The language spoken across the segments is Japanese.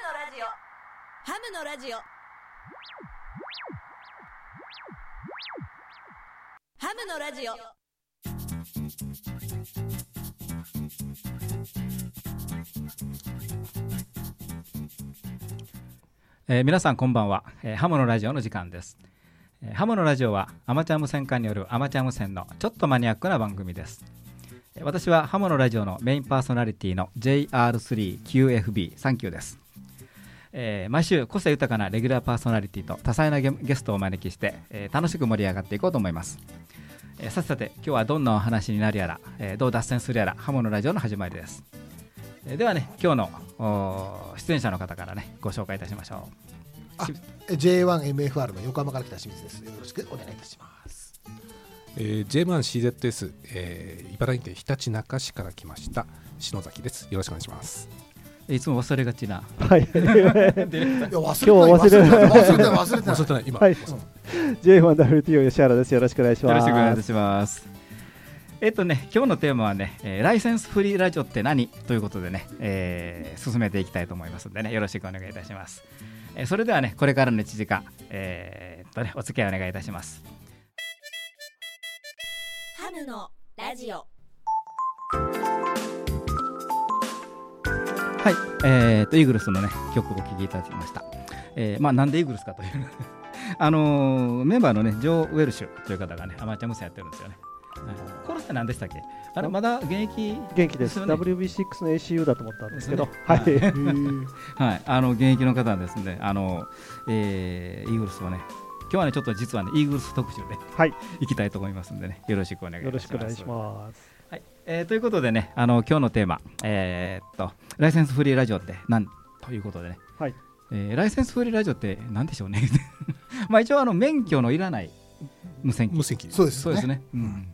ハムのラジオ。ハムのラジオ。えー皆さんこんばんは、えーハモのラジオの時間です、えーハモのラジオはアマチュア無線化によるアマチュア無線のちょっとマニアックな番組です。えー私はハモのラジオのメインパーソナリティの JR3QFB サンキューです、えー毎週個性豊かなレギュラーパーソナリティと多彩なゲゲストをお招きして、えー楽しく盛り上がっていこうと思いますえーさてさて今日はどんなお話になるやら、えーどう脱線するやらハモのラジオの始まりですえーではね今日のおー出演者の方からねご紹介いたしましょうあ J1MFR の横浜から来た清水です。よろしくお願いいたします。えー、J1CZS、えー、茨城県ひたちなか市から来ました篠崎です。よろしくお願いします。いつも忘れがちな。はい。いや忘今日は忘れてない忘れてない忘れてない忘れてない今、はい J1WTO 吉原です。よろしくお願いしよろます。しくお願いいたします。えっとね、今日のテーマはね、えーライセンスフリーラジオって何？ということでね、えー進めていきたいと思いますのでね、よろしくお願いいたします。えーそれではね、これからの1時間、えーっとね、お付き合いお願いいたします。ハムのラジオはい、えー、とイーグルスのね曲をお聴きいただきました。えーまあなんでイーグルスかという あのーメンバーのねジョー・ウェルシュという方がねアマチュア無線やってるんですよね。はい、これって何でしたっけ？あれまだ現役？元気です。よね WB6 の ACU だと思ったんですけど。ねはい。はい、あの現役の方ですので、あのえーイーグルスはね、今日はねちょっと実はねイーグルス特集ではい。行きたいと思いますんでね、よろしくお願いします。ろしくお願いします。はい、えーということでね、あの今日のテーマ、えーっとライセンスフリーラジオって何ということでね、はい。えーライセンスフリーラジオって何でしょうね。まあ一応あの免許のいらない無線機無線機。そうですそうですね。うん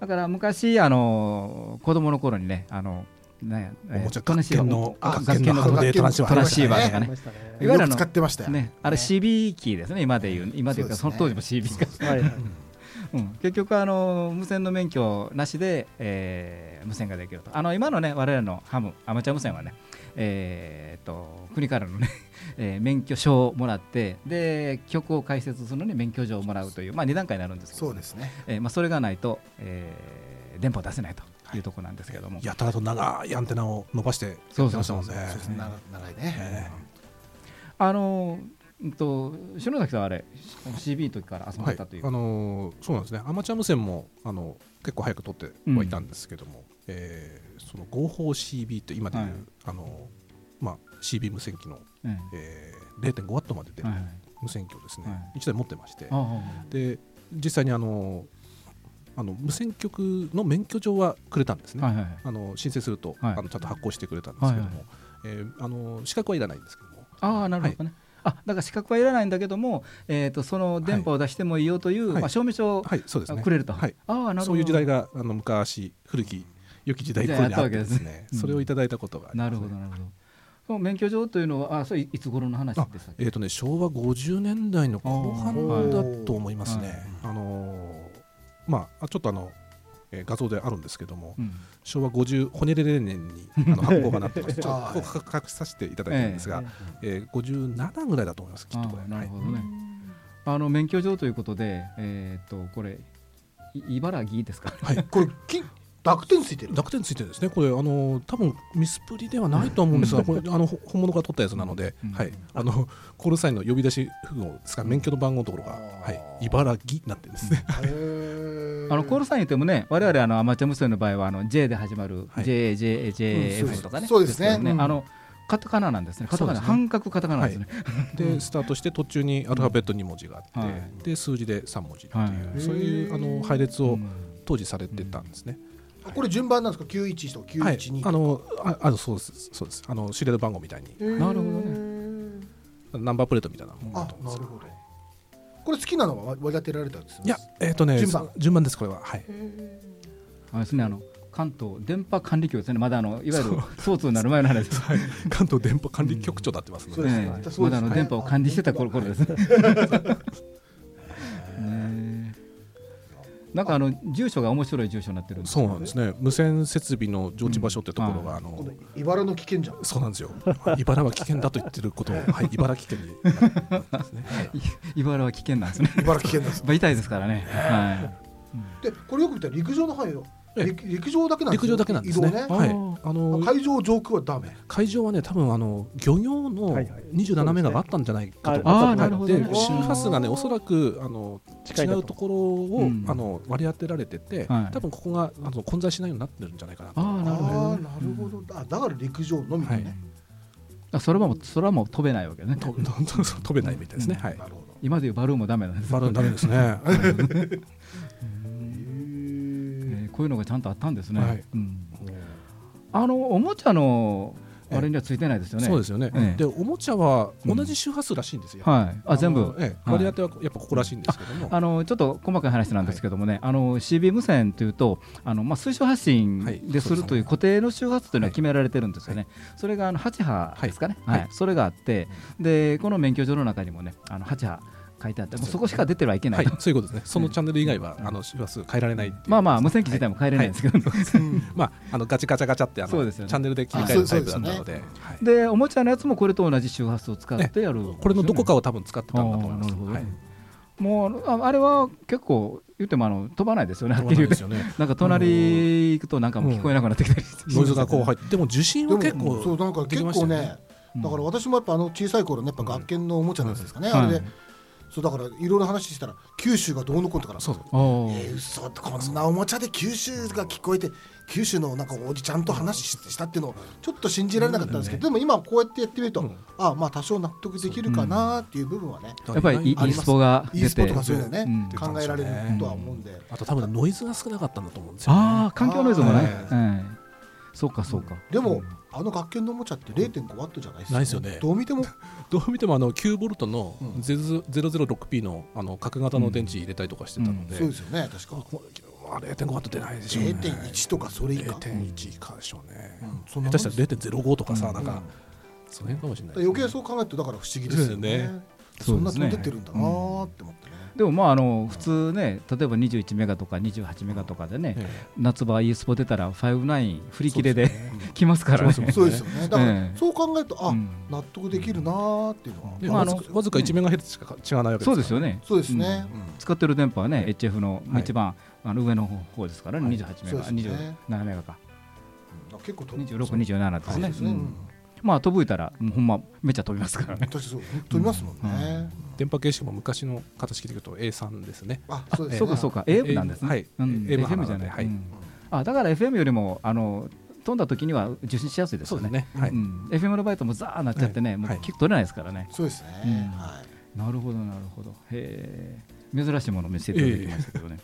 だから昔あの子供の頃にね、あのなんやおもちゃトランシーバー学研のあ学研のトランシーバートランシーバーとかねいわゆる使ってましたよ。ね、あれ CB キーですね、今でいう、今でいうか、その当時も CB か、はいはい。うん、結局あの、無線の免許なしで、えー無線ができると、あの今のね、我々のハム、アマチュア無線はね、えーっと国からのね、えー免許証をもらって、で曲を解説するのに免許状をもらうという、まあ、2段階になるんですけど、そうですね。えーまあ、それがないと、えー電波を出せないというところなんですけども、やたらと長いアンテナを伸ばしてやってましたもんね。そうですね。長長いねえ。あのうんと篠崎さんはあれ、CB の時から遊んはい、でたという。あのーそうなんですね。アマチュア無線もあの結構早く取ってはいたんですけども、えーその合法 CB って今でいう、はい。あのーまあ CB 無線機の、ええー、0.5ワットまで出るえはいはい。無線機をですね、はい。一台持ってまして、で実際にあのあの無線局の免許状はくれたんですね、はいはいあの申請すると、はい。あのちゃんと発行してくれたんですけども、はいはいえーあの資格はいらないんですけども、ああなるほどね、あだから資格はいらないんだけども、えー、とその電波を出してもいいよという、はい。まあ、証明書をはい、そうですね。くれると、はい、ああなるほど。そういう時代があの昔古き良き時代頃にあってですね。ですね。それをいただいたことがありまなすね。るほどなるほど。その免許状というのはあそれいつ頃の話でしたえーとね、昭和50年代の後半だと思いますね。はい。あのーまあちょっとあの、えー画像であるんですけども、うん。昭和50骨レレ年にあの 発行がなってましてちょっとここ書きさせていただいてるんですが、えー57ぐらいだと思いますきっと。これああなるほどはい。ね、あの免許状ということで、えー、とこれい茨城ですかはいこれ金濁点ついてる。濁点ついてるんですね。これあの多分ミスプリではないと思うんですがこれあのほ本物が取ったやつなので、うん。はい、あのコールサインの呼び出し符号ですか免許の番号のところが、はい、茨城になってるんですね、あのコールサイン言ってもね我々あのアマチュア無線の場合はあの J で始まるはい。JJJF とかね、そうですね。けどうん。あのカタカナなんですね。カタカナ、ね半角カタカナですね、でスタートして途中にアルファベット2文字があって、はい。で数字で3文字っていう、はいそういうあの配列をうん。当時されてたんですね、これ順番なんですか？911とはい。912。あのああのそうです。そうです。あのシリアル番号みたいに。なるほどね。ナンバープレートみたいなものあだと思うんですなるほど。これ好きなのは割り当てられたんですいやえっ、とね順番。順番ですこれは。はい。あれですねあの関東電波管理局ですね。まだあのいわゆる相通になる前の話です。関東電波管理局長になってますので、そうですね。ねそうです。ねまだあの電波を管理してた頃頃ですね。なんかあの住所が面白い住所になってるんですそうなんですね。無線設備の常置場所ってところが、あの今度茨の危険じゃん。そうなんですよ。茨は危険だと言ってることを、はい、茨城県にですね。茨は危険なんですね。茨危険ですまあ痛いですからね。はでこれよく見たら陸上の範囲よええ陸陸上だけなんですよ陸上だけなんですね。はい。あの海上上空はダメ？会場はね多分あの漁業のはいはい。27メガがあったんじゃないかとああーはいなるほど。ねで周波数がねおそらくあの近いんだと違うところを、うん。あの割り当てられてて、はい。多分ここがあの混在しないようになってるんじゃないかなと。ああなるほど。ああなるほど。あだから陸上のみでね、あそれはもうそれはもう飛べないわけね。飛べないみたいですね、はい。なるほど。今でいうバルーンもダメなんですバルーンダメですね。え ーこういうのがちゃんとあったんですね、はい。うん。あのおもちゃのあれにはついてないですよね、そうですよね、ええ。でおもちゃは同じ周波数らしいんですよ、はい。あ全部。ええ。はい。割り当てはやっぱここらしいんですけども、あのちょっと細かい話なんですけどもね、あの CB 無線というと、あのまあ、推奨発信はい。でするという固定の周波数というのは決められてるんですよね、それがあの8波ですかね、はい。はい。それがあって、でこの免許証の中にもね、あの8波書いてあって、もうそこしか出てはいけな、はいい、そういうことですね、そのチャンネル以外は、あの周波数変えられないまあまあ、無線機自体も変えれないんですけど、まあ、あのガチガチャガチャってあのそうですよね。チャンネルで切り替えるタイプだったあので、はい。でおもちゃのやつもこれと同じ周波数を使ってやる、これのどこかを多分使ってたんだと思います。もうああれは結構言ってもあの飛ばないですよね、はっきり言うてですよね。なんか隣行くとなんかもう聞こえなくなってきたりして、ノイズがこう入って、でも受信は結構そうなんかでき結構ね。だから私もやっぱあの小さい頃ねやっぱ学研のおもちゃのやつですかね、うん。あれで、はいそうだからいろいろ話したら九州がどうのこうのからそうそう。えー、嘘。ってこんなおもちゃで九州が聞こえて九州のなんかおじちゃんと話ししたっていうのをちょっと信じられなかったんですけど、でも今こうやってやってみると、うん。あまあ多少納得できるかなっていう部分はね、やっぱり e スポが出て。e スポとかそういうのね、うん。考えられるとは思うんで、あと多分ノイズが少なかったんだと思うんですよね。ああ環境ノイズもね、そうかそうか、でも、あの学研のおもちゃって0.5ワットじゃないですないですよね。どう見ても。どう見てもあの9ボルトのうん。006P のあの角型の電池入れたりとかしてたので、そうですよね確か。まあ0.5ワット出ないでしょうね。0.1とかそれ以下、0.1以下でしょうね。うん。下手したら0.05とかさ、うん。なんかその辺かもしれない。余計そう考えるとだから不思議ですよね。そんな飛んでってるんだなーって思ってね、でもまああの普通ね例えば21メガとか28メガとかでね、え夏場 e スポ出たら59振り切れで 来ますからね。そうですよね。だから、ええ。そう考えるとあ、うん。納得できるなーっていうのは、でまああのわずかわずか1メガヘルツしか違わないわけですそうですよね。そうですね、うん。使ってる電波はね HF のはい一番、あの上の方ですからね、はい。28メガ、そうですね。27メガか。うん。結構飛26、27ですね、まあ飛ぶいたらもうほんまめっちゃ飛びますからね。確かにそう飛びますもんね、電波形式も昔の形聞いてくると A3 ですね。あそうでそうかそうか。AM なんですね、はい。うん、FM じゃない、はい。うん。あだから FM よりもあの飛んだ時には受信しやすいですよね。そうですね。はい。うん FM のバイトもザーなっちゃってね、もうはい結構取れないですからね、そうですね、なるほどなるほど。へえ。珍しいものを見せていただきましたけどね、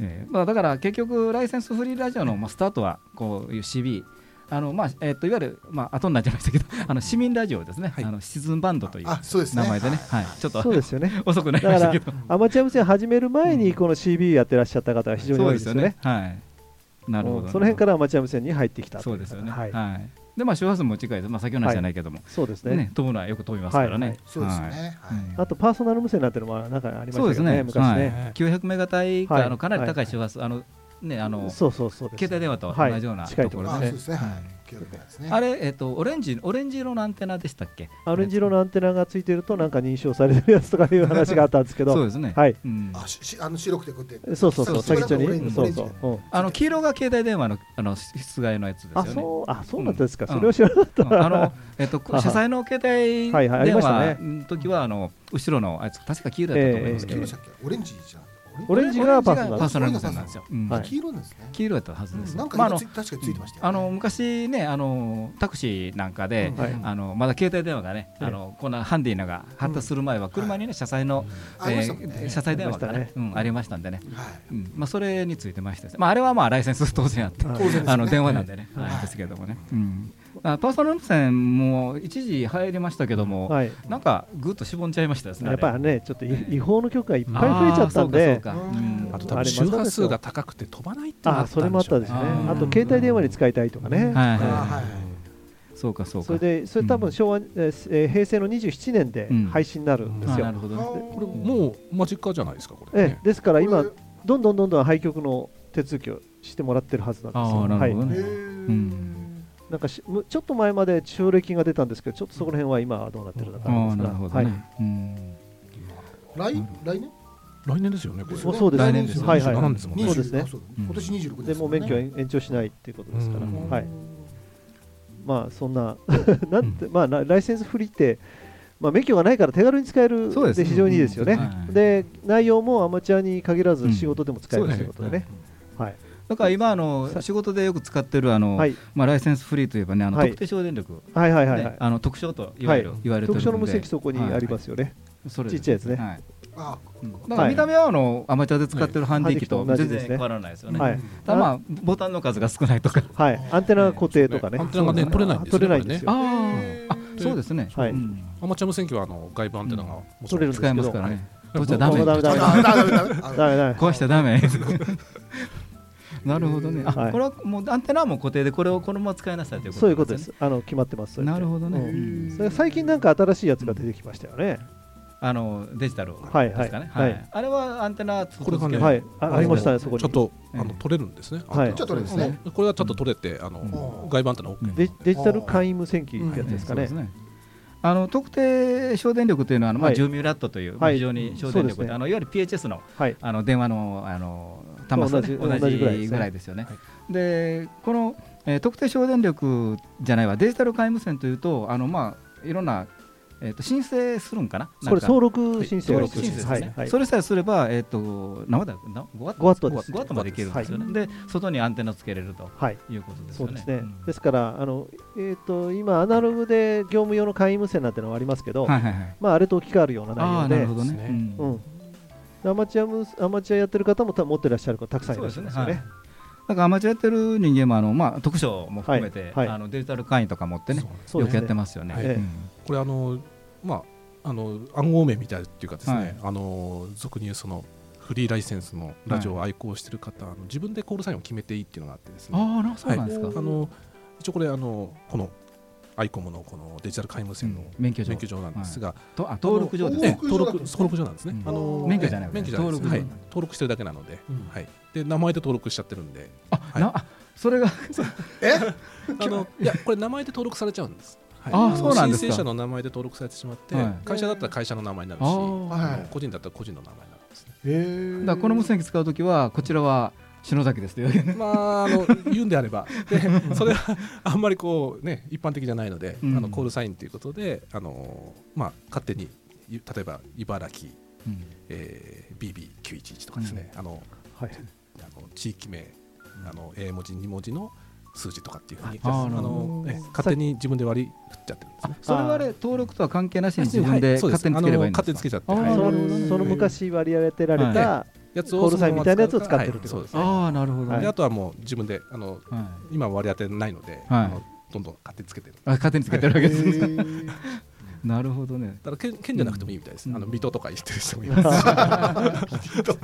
ええ。まあ、だから結局ライセンスフリーラジオのまあスタートはこういう CB あのまあえっといわゆるまあ後になっちゃいましたけど あの市民ラジオですね、はい。あのシチズンバンドというあそうですね。名前でね、はい、ちょっとそうですよね。遅くなりだからましたけど、アマチュア無線始める前にこの CB やってらっしゃった方が非常に多いですよね。はい。なるほど。うん。その辺からアマチュア無線に入ってきたそうですよね。ははい。い。で、まあ周波数も近いです。まあ先ほどの話じゃないけども、そうですね。ね、飛ぶのはよく飛びますからはい。ね。そうですね、あとパーソナル無線なんてのもなんかありましたけどね、そうですね。昔ね。はい。900メガ帯はい。かあのかなり高い。周波数、あのねあのそうそうそうです。携帯電話とはい同じような近いところで。あれえっとオレンジオレンジ色のアンテナでしたっけ？オレンジ色のアンテナがついてるとなんか認証されてるやつとかいう話があったんですけど、そうですね。はい。うん。ああの白くてこうやって。そうそうそう、そう先っちょに。そうそう。うん。あの黄色が携帯電話のあの室外のやつですよあ、ね。そう、あ、そうなんですか。うん。それを知らなかった。うん。あのえっと車載の携帯電話の時はあの後ろのあいつ確か黄色だったと思いますけど。黄色でしたっけ？オレンジじゃんオレンジがパーソナルパーソナル無線なんですよ。黄色なんですね、黄色だったはずです。なんかまああの今つい確かについてましたあの昔ねあのタクシーなんかで、はい。あのまだ携帯電話がね、ええ。あのこんなハンディーなが発達する前は車にね車載の、ありましたもんね。えー車載電話がねありましうんありましたんでね、まあそれについてましたしまああれはまあライセンス当然あって、あの電話なんでね、ですけどもね、うん、あパーソナル無線も一時入りましたけども、はい。なんかぐっとしぼんじゃいましたですね。やっぱりね、ちょっとええ違法の曲がいっぱい増えちゃったんで、あと多分周波数が高くて飛ばないってあ、それもあったですね。あと携帯電話に使いたいとかね。はいあはい。そうかそうか。それで、それ多分昭和、えーえー平成の27年でうん。配信になるんですよ。あなるほど。ね。これもうマジッカーじゃないですかこれ、ね。ええ、ですから今こ、どんどんどんどん廃局の手続きをしてもらってるはずなんですよ。ああなるほどはい、ね、へんなんかしむちょっと前まで奨励金が出たんですけど、ちょっとそこら辺は今はどうなってるのかああですから、はいなるほどね、うん。来来年？来年ですよねこれ。もうそうです来年ですはいはい。27ですもんね。そうですね。あそう。うん。今年26でですもう免許は延延長しないっていうことですから、うん。はい、まあそんな なんて、まあラライセンスフリーって、まあ、免許がないから手軽に使えるそうで非常にいいですよね。うん。はい。で内容もアマチュアに限らずうん仕事でも使えるということでね。はいだから今あの仕事でよく使ってるあの、はいまあ、ライセンスフリーといえばねあの、はい特定省電力、はいはいはいはい。ねあの特徴といわゆる、はい言われてる特徴の無線機そこにありす、ますよね。それちっちゃいやつねはいあうんだから見た目はあのアマチュアで使ってるハンディ機と全然変わらないですよね。はい。ただまあボタンの数が少ないとか。はい。アンテナ固定とかね。アンテナがね取れないんですよ取れないんですよ。あそうですね。はいうんアマチュア無線機はあの外部アンテナが取れるんです使え。ますからね。はい取っちゃダメ。ダメダメあダメダメダメダメダメ。壊しちゃダメ。なるほどね。あ、はいこれはもうアンテナはもう固定でこれをこのまま使いなさいということそういうことでね。す。あの決まってます。なるほどね。うん最近なんか新しいやつが出てきましたよね。あのデジタルですはいかね。はいはい。あれはアンテナこれがねはい。あありましたねそこに。ちょっとうんあの取れるんですね。はいちょっと取れるんですねうんこれはちょっと取れてあのうん外部アンテナ OK デデジタル簡易無線機ってやつですかねそう。ね。あの特定省電力というのはあの、まあ、はい10ミュラットという、はい非常に省電力で、あのいわゆる PHS のはい。あの電話のあの端末と、ね、同じぐらいですね。ぐらいですよね。はでこの、えー特定省電力じゃないわデジタル皆無線というとあの、まあ、いろんな、えー、と申請するんかな？これ登録申請登録が必要申請ですね、はいはい。それさえすれば、えー、と何ワットだな5ワット5ワットです5ワットまでいけるんですよね、で外にアンテナつけれるとはい。いうことですよね。そうですね。ん。ですからあのえっと今アナログで業務用の簡易無線なんてのはありますけど、はいはいはい、まああれと置き換わるような内容で。なるほどね。ですね。うん。うん。アマチュアムアマチュアやってる方もた持ってらっしゃる方たくさんいらっしゃいますよね。はい。だからアマチュアやってる人間もあの、まあ、特賞も含めて、はい。はい。あのデジタル会員とか持ってねね。よくやってますよね。はい。うん。これあのまああの暗号名みたいっていうかですね、あの俗に言うそのフリーライセンスのラジオを愛好してる方、あの自分でコールサインを決めていいっていうのがあってですね。ああなそうなんですか。あの一応これあのこのアイコムのこのデジタル皆無線のうん免許証免許証なんですが、とあ登録上ですええね。登録登録上なんですね。うん。あの免許じゃないええ免許じゃないです。はい。登録してるだけなので、うん。はい。で名前で登録しちゃってるんで、あ、はい。なあそれが あの いやこれ名前で登録されちゃうんです。はい。あのそうなんですか。申請者の名前で登録されてしまって、はい。会社だったら会社の名前になるし、個人だったら個人の名前になるんですね。へだからこの無線機使うときはこちらは篠崎です。というわけね。まあ、あの言うんであれば。でそれはあんまりこう、ね、一般的じゃないので、うん。あのコールサインということであの、まあ、勝手にい例えば茨城、うん。えー、BB911 とかですね、あのはい。あの地域名あの A 文字2文字の数字とかっていうふうにあのえ勝手に自分で割り振っちゃってるんですね。それはね登録とは関係なしに自分はでい。そうです。勝手につければいいんあですか？の勝手につけちゃって、はいそのその昔割り当てられはたやつをコールサインみたいなやつを使ってるはいってことですそうですああなるほど。ね。であとはもう自分であのは今は割り当てないので、はい。あのどんどん勝手につけてる。い。あ勝手につけてるわけですね。ー なるほどね。だから県県じゃなくてもいいみたいです、うん。あの水戸とか言ってる人もいます。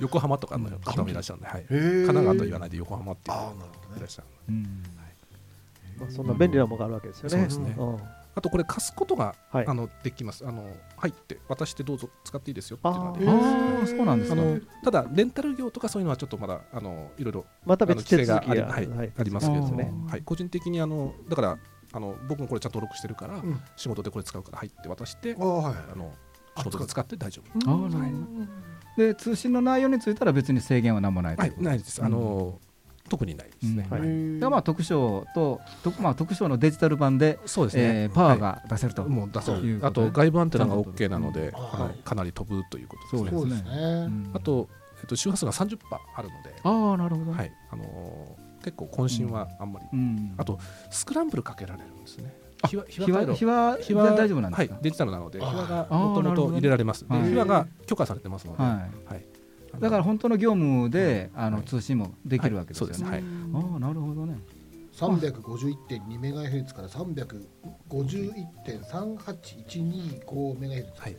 横浜とかの方もいらっしゃるんで、はい、神奈川と言わないで横浜っていういらっしゃるうん。まあそんな便利なものがあるわけですよね。そうですね。んあとこれ貸すことが、はい。あのできます。あの入って渡してどうぞ使っていいですよっていうのができあそうなんですか。あのただレンタル業とかそういうのはちょっとまだあのいろいろまた別手規制があり,、はいはいありますけれども、ね。はい、個人的にあのだからあの僕もこれちゃんと登録してるから、うん。仕事でこれ使うから入って渡してあーはいあの仕事で使って大丈夫。ああなるほど。で通信の内容については別に制限は何もないとはいいうことないです。あの、特にないですね、うん。はまあ特賞と特まあ特賞のデジタル版で、そうですね、えーパワーが出せると。もう出そういうことねあと外部アンテナが OK なので、はい。かなり飛ぶということですね。そうですうねん。あと、えっと、周波数が30%あるので、ああなるほど。はい。あのー結構渾身はあんまり、うん。あとスクランブルかけられるんですね。あひわひわ回路日はひわ大丈夫なんですか？はい、デジタルなので、ひわがもともと入れられます。ではい。ひわが許可されてますので、ははいい。だから本当の業務であのはい。通信もできるわけですよね。はい。そうですはいああなるほどね。351.2メガヘルツから351.38125メガヘルツ。はい、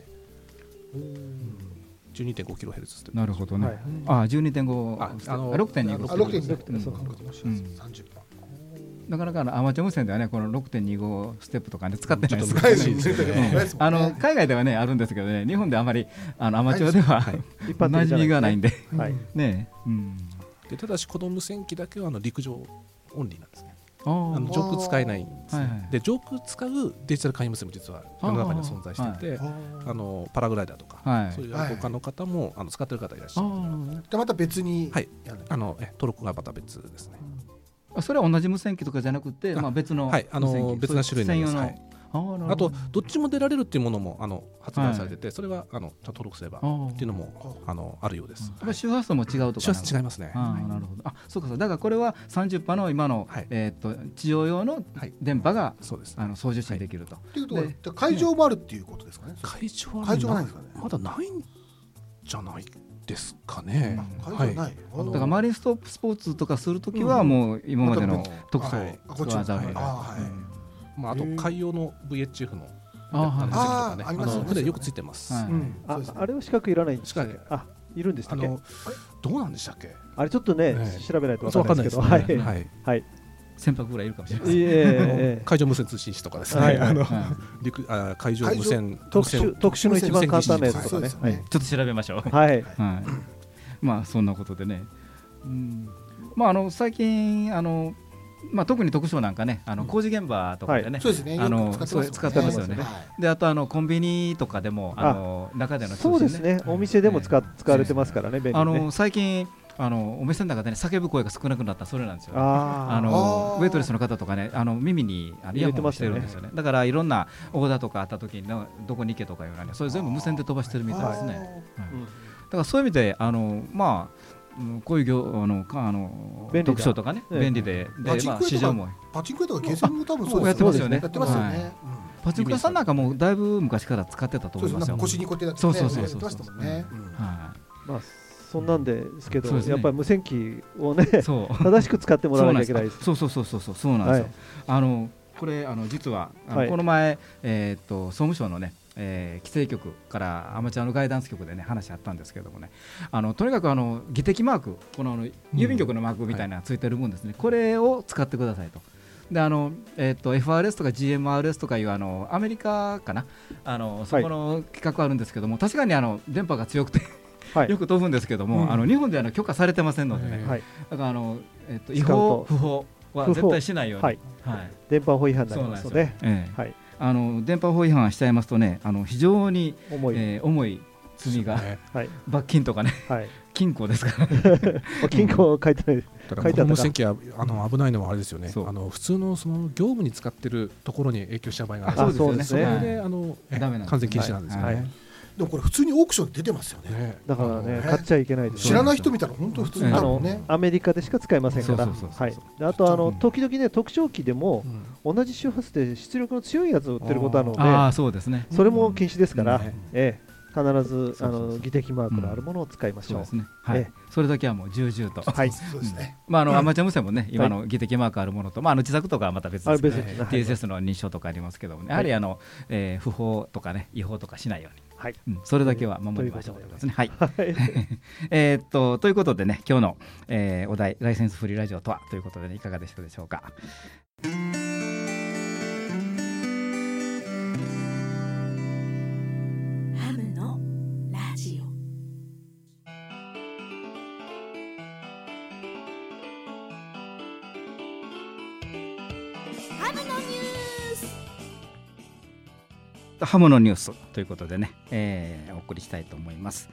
うん12.5キロヘルツってなるほどね。はい。ああ12.5ああの6.2あ6.2 6.2うん。そうなかなかあのアマチュア無線ではねこの6.25ステップとかね使ってないです。ちょっとけどないですあの海外ではねあるんですけどね日本ではあまりあのアマチュアでは一般馴染みがないんで。はい。ねうん。でただしこの無線機だけはあの陸上オンリーなんですね。あの上空使えないんですね、はいはいで上空使うデジタル簡易無線も実は世の中には存在していてあ、のパラグライダーとか、はい。そういう愛好家の方も、あの使ってる方いらっしあゃる。ー。でまた別にはい。あのえ登録がまた別ですね。あそれは同じ無線機とかじゃなくてあまあ別のはいあの別な種類になります専用の。はい。あとどっちも出られるっていうものもあの発売されてて、それはあのちゃんと登録すればっていうのもあのあるようです、やっぱ周波数も違うとか周波数違いますね。ああなるほど。あそうかそうだからこれは30波の今の、はい。えー、と地上用のはい電波が、そうです。あの送受信できると、っていうこと会場もあるっていうことですかね。会場はね会場はないんですかね。まだないんじゃないですかね、会場ない。だからマリンストップスポーツとかするときはもう今までの特装はいあこっちわざわざはいあはい。うん。まあ、あと海洋の VHF のあはい。あありますの船よくついてます、はい。うん。ああれは資格いらない。んです資格あいるんでしたっけ？あのどうなんでしたっけ？あれちょっとねね調べないとそう分かんないですけどはい。はいはい船舶ぐらいいるかもしれないいええ。え海上無線通信士とかですね、はい。はいあのは陸あ海上無線特殊特殊の一番簡単なやつとかね。ちょっと調べましょう。はい。はい、まあそんなことでね、うん、まああの最近あのまあ特に特徴なんかねあの工事現場とかでね、そうですね。あの使ってますよね。はい。であとあのコンビニとかでもあの中での通信そうですね。お店でも使ええ使われてますからね便利にね。あの最近あのお店の中でね叫ぶ声が少なくなったそれなんですよ、ね。あのウェイトレスの方とかねあの耳にあのイヤホンをしてるんですよね。だからいろんなオーダーとかあった時にのどこに行けとかいうのはねそれ全部無線で飛ばしてるみたいですね、だからそういう意味であのまあうんこういう業あのかあの特徴とかね、ええ。便利でで、まあ、パチンコ屋とか市場も。パチンコ屋とかゲーセンも多分そうやってますよね。やってますよはい。ねパチンコ屋さんなんかもうだいぶ昔から使ってたと思いますよ。腰にこうやってそやってうそうそうそう。やってましたもんね。まあそんなんですけどね。やっぱり無線機をね 正しく使ってもらわなきゃいけないです。そうそうそうそうそう。そうなんですよ、はい。あのこれあの実はあの、はい。この前、えーっと総務省のね、えー規制局からアマチュアのガイダンス局でね話あったんですけどもね。あのとにかくあの技的マークこのあの郵便局のマークみたいなのがついてるもんですね、これを使ってくださいと。であのえーっと FRS とか GMRS とかいうあのアメリカかな。あのそこの企画あるんですけども、確かにあの電波が強くてはい。よく飛ぶんですけども、うん。あの日本ではあの許可されてませんのでね、はい。だからあの、えっと違法、不法は絶対しないように、はい。はい。電波法違反になりそうなんですよ。ますので、ええ。はいあの電波法違反しちゃいますとね、あの非常に、重い、えー重い罪が、ね。はい。罰金とかね、はい。金庫ですから、金庫書いてない。ただか。この無線機はあの危ないのはあれですよね。そう。あの普通のその業務に使ってるところに影響しちゃう場合がある。あんそうですよね。そうですね。それであのえダメなんです完全禁止なんですよはい。ねでもこれ普通にオークションで出てますよね。ね。だからねね。買っちゃいけないです知らない人見たら本当普通に。うん。あのアメリカでしか使えませんから。はい。であとあのうん時々ね特徴機でもうん。同じ周波数で出力の強いやつを売ってることなのああ、でそうですね、それも禁止ですから、うん。ねええ。必ずそうそうそうあの技的マークのあるものを使いましょう。そうですね、はい。えそれだけはもう重々と。はい。そうですね。まあ、あのアマチュア無線もね、今の技的マークあるものと、まあ、あの自作とかはまた別あですけど、れ別にはい。TSS の認証とかありますけどもね、やはりあの、えー不法とかね、違法とかしないように、はいうんそれだけは守りましょうということですね。はいはい えーっとということでね、今日の、えーお題、ライセンスフリーラジオとはということでね、いかがでしたでしょうか？ハムのニュースということでね、えーお送りしたいと思います。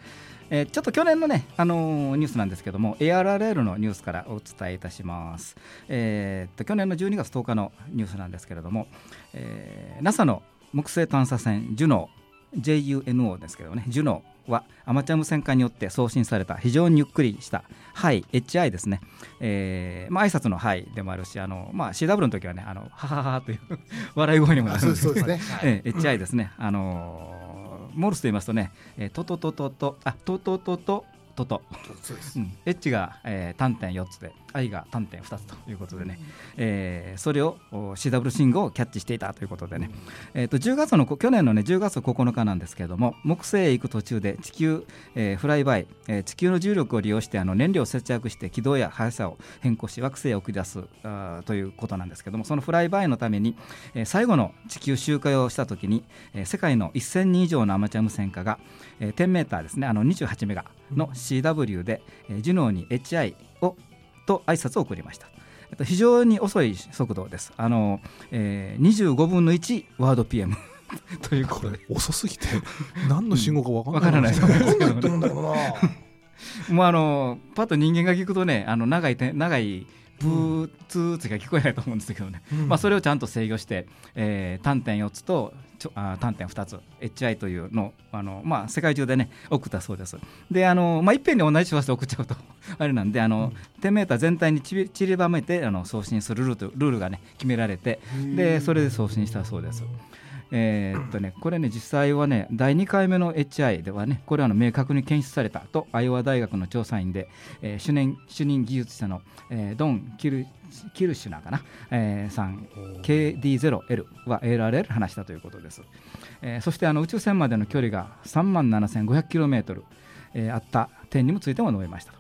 えーちょっと去年のね、あのーニュースなんですけども、ARRL のニュースからお伝えいたします。えーっと去年の12月10日のニュースなんですけれども、えー NASA の木星探査船ジュノー JUNO ですけどね、ジュノーはアマチュア無線化によって送信された。非常にゆっくりした。ハイ HI ですね、えーまあ挨拶のハイでもあるし、あのまあ、CW の時はね、あのははははという笑い声にもなあそうるんですけどね ええ HI ですね、あのーモールスと言いますとね、えートトトトト、あトトトトとと、そうです。うん、エッジが、えー、単点4つで I が単点2つということでね、えーそれを CW 信号をキャッチしていたということでね、えー、と10月の去年の、ね、10月9日なんですけれども木星へ行く途中で地球、えーフライバイ、えー地球の重力を利用してあの燃料を節約して軌道や速さを変更し惑星へ送り出すあということなんですけどもそのフライバイのために、えー最後の地球周回をした時に、えー世界の1000人以上のアマチュア無線化が、えー10メーターですねあの28メガの CW で、えージュノーに HI をと挨拶を送りました。えっと非常に遅い速度です。あの、えー、25分の1ワード PM ということで。遅すぎて何の信号か分わかんないからないですどんな言ってるんだろうな もうあのパッと人間が聞くとねあの長いて長いブーツーツが聞こえないと思うんですけどね、まあ、それをちゃんと制御して、えー、単点4つとあ単点2つ。HI というのをあの、まあ、世界中でね送ったそうです。であの、まあ、いっぺんに同じ周波数送っちゃうと あれなんであの、10メーター全体にちりばめてあの送信するルールルールがね決められてでそれで送信したそうですえーっとね、これね、実際はね、第2回目の HI ではね、これはの明確に検出されたと、アイオワ大学の調査員で、えー主任主任技術者の、えードン・キルキルシュナーかな、えーさん、KD0L は LRL 話したということです。えーそしてあの宇宙船までの距離が3万 7500km、えーあった点にもついても述べましたと。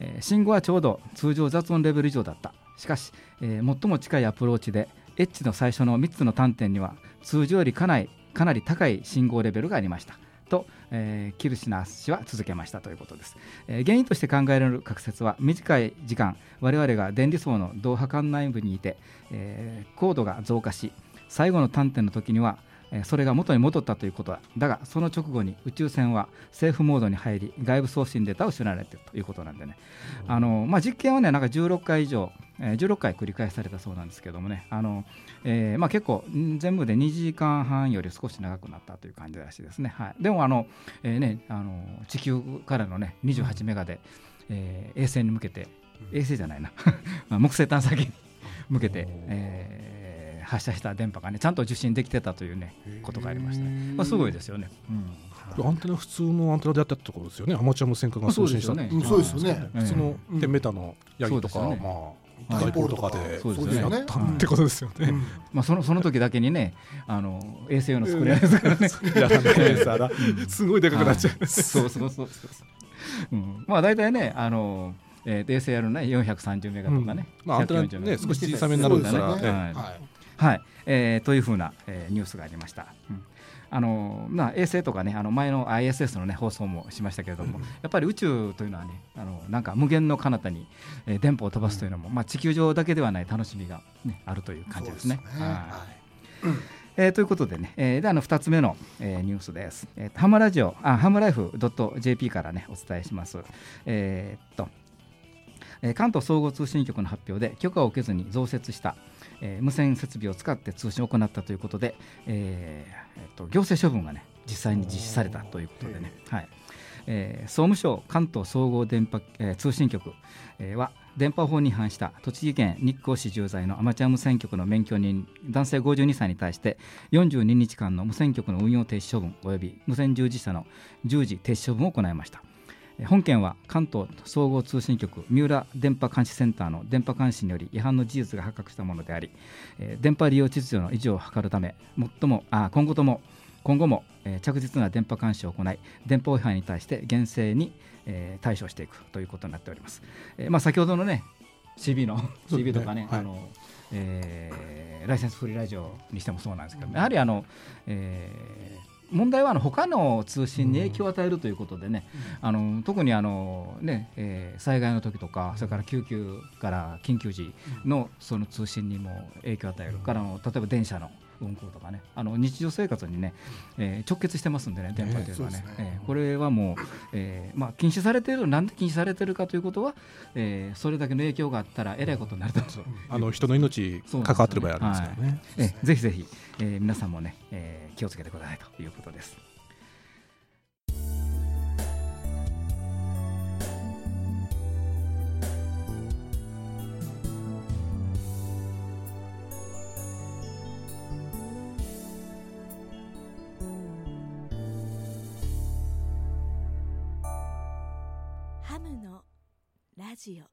えー信号はちょうど通常雑音レベル以上だったしかし、えー最も近いアプローチでエッジの最初の3つの端点には通常よりかなりかなり高い信号レベルがありました。と、えーキルシナー氏は続けましたということです、えー原因として考えられる仮説は短い時間我々が電離層の導波管内部にいて、えー高度が増加し最後の端点の時にはそれが元に戻ったということだだがその直後に宇宙船はセーフモードに入り外部送信データを失われているということなんでね。あの、まあ、実験はねなんか16回以上、えー16回繰り返されたそうなんですけどもね。あの、えーまあ、結構ん全部で2時間半より少し長くなったという感じらしいですね、はい、でもあの、えーね、あの地球からのね28メガで、えー衛星に向けて衛星じゃないな。まあ木星探査機に 向けて、えー発射した電波がねちゃんと受信できてたというねことがありましたね、まあ、すごいですよね、うん。アンテナ普通のアンテナでやったってことですよね。アマチュア無線化が送信した。そうですよね。うんそうですよね。ええ普通の10メーターのヤギとか、まあダイポールとかでそうですよねやったってことですよね。まあ、そのその時だけにねあの衛星用の作り合いですからね、すごいでかくなっちゃう。そうそうそうそうそう、うん、まあ大体ねあの、えー、衛星やるね430メガとかね、まあアンテナ140メガね少し小さめになるんですねはいはいはい、えーというふうな、えーニュースがありました。うんあのまあ、衛星とかねあの前の ISS の、ね、放送もしましたけれども、やっぱり宇宙というのはねあのなんか無限の彼方に、えー電波を飛ばすというのも、まあ、地球上だけではない楽しみが、ね、あるという感じですね。そうですねはいはいえーということでね、えーであの2つ目の、えーニュースです。えーハムラジオ、あハムライフ .jp からね、お伝えします。えーっと、えー関東総合通信局の発表で許可を受けずに増設した、えー無線設備を使って通信を行ったということで、えーえーっと行政処分がね、実際に実施されたということでね、はい。えー総務省関東総合電波、えー通信局、えーは電波法に違反した栃木県日光市住在のアマチュア無線局の免許人男性52歳に対して42日間の無線局の運用停止処分及び無線従事者の従事停止処分を行いました。えー本件は関東総合通信局三浦電波監視センターの電波監視により違反の事実が発覚したものであり、えー電波利用秩序の維持を図るため最もあ今後とも今後も、えー着実な電波監視を行い電波違反に対して厳正に、えー対処していくということになっております、えーまあ、先ほどのね CB の CB とかね、はい。あのえーライセンスフリーラジオにしてもそうなんですけど、やはりあの、えー問題はあの他の通信に影響を与えるということでね、あの特にあの、ねえー災害の時とか、それから救急から緊急時のその通信にも影響を与える。から例えば電車の運行とかね。あの日常生活にね、えー直結してますんでね電波というのはね,、そうですね。えーこれはもう、えーまあ、禁止されているなんで禁止されているかということは、えーそれだけの影響があったらえらいことになると。あの人の命関わってる場合あるんですからね。えーぜひぜひ、えー皆さんもね、えー気をつけてくださいということです。ジオ。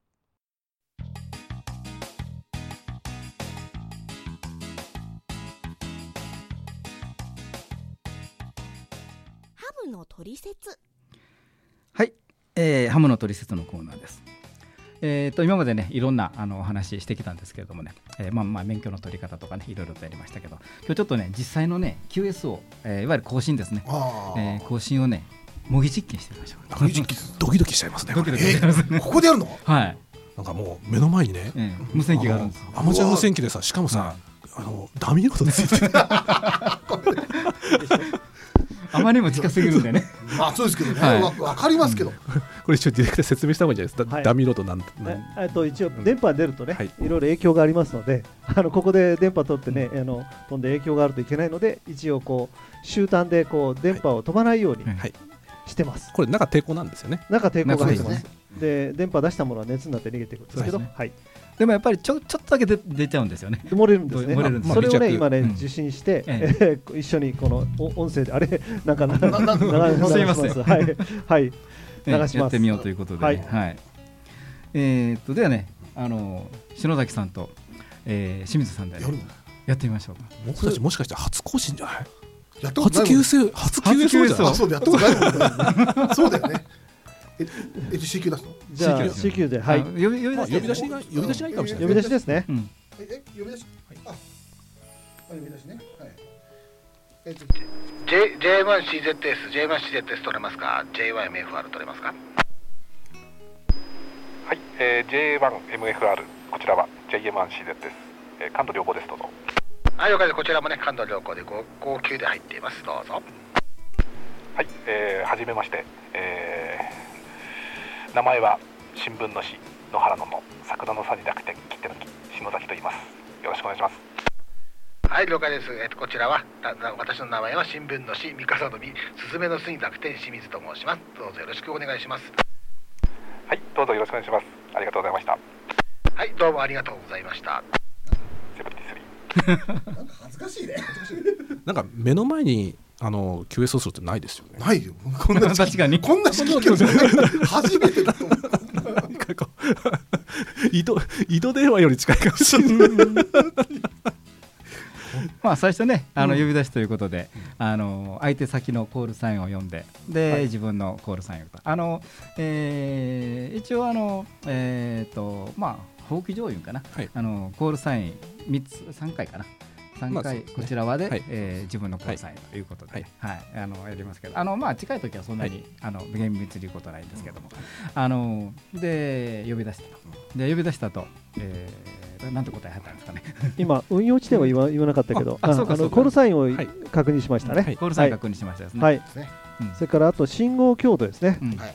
ハムのトリセツ。はい、えーハムの取説のコーナーです。えー、と今までねいろんなあのお話してきたんですけれどもね、えーまあ、まあ免許の取り方とかねいろいろとやりましたけど。今日ちょっとね実際のね QS を、えーいわゆる更新ですね、あえー更新をね模擬実験してみましょうなんかドキドキしちゃいますね。ドキドキえーここでやるの？はい、なんかもう目の前にね。えー無線機があるんです。よアマチュア無線機でさしかもさあのダミーロードついてる。あまりにも近すぎるんでね。ま あそうですけどね、はい。わわかりますけど、これ一応ディレクター説明した方がいいんじゃないです。か、はい。ダミーロードなんなんええっと一応電波が出るとね、はい。い、ろいろ影響がありますので、あのここで電波取ってね、あの飛んで影響があるといけないので、一応こう集団でこう電波を飛ばないようにはいはいしてます。これ中抵抗なんですよね。中抵抗が入ってま。そうですで電波出したものは熱になって逃げていくんですけど、そうですはい、でもやっぱりちょちょっとだけ出出ちゃうんですよね。で漏れるんですね。漏れるんですそれをね今ね、うん。受信して、ええ。ー 一緒にこのお音声であれ なんかななな流す。いません。はい。はい。え流します。やってみようということで、ね、ははい。い、えー、っとではねあの篠崎さんと、えー清水さんで、やってみましょうか。僕たちもしかして初更新じゃない？やったこと初ないもん QS 初 QS じゃないあそうだやったことないもんね。そうだよね。ええ C 級出すの？じゃあ CQ C 級ではい。あ呼び呼びまあ出して呼び出し。が呼び出しがいいかもしれない。呼び出しですね。うん。ええ呼び出し？ああ呼び出しね。はい。えっと。J J1CZS、J1CZS 取れますか ?J1MFR 取れますか？はい、えー、J1MFR こちらは JM1CZ です、えー、感度良好です。どうぞはい、了解です。こちらもね、感度良好で 5, 5級で入っています。どうぞ。はい、えー、はじめまして、えー、名前は新聞の市野原野の桜の差に濁点切手の木篠崎と言いますよろしくお願いしますはい、了解です。えっと、こちらは、私の名前は新聞の市三笠の実、すずめの巣に濁点清水と申します。どうぞよろしくお願いします。はいどうぞよろしくお願いしますありがとうございましたはい、どうもありがとうございました。なんか恥ずかしいね。なんか目の前にあの QS をするってないですよね。ないよ。こんな 確かに。こんな式挙初めてだと思う。井戸井戸電話より近いかもしれないまあ最初ねあの呼び出しということで、あの相手先のコールサインを読んでで、はい自分のコールサインをあの、えー一応あのえっ、とまあ法規上言うかな、はい。あのコールサイン三つ三回かな。三回こちらはで、はい。えー自分のコールサインということで、はい。はい。あのやりますけど。あのまあ近い時はそんなに、あの厳密に言うことはないんですけども、あので呼び出したと。で呼び出したと、えーなんて答えはったんですかね。今運用地点は言わ言わなかったけど、ああのコールサインをはい。確認しましたね。はい。コールサイン確認しましたですね、はい。ね。うん。それからあと信号強度ですね。うん。はい。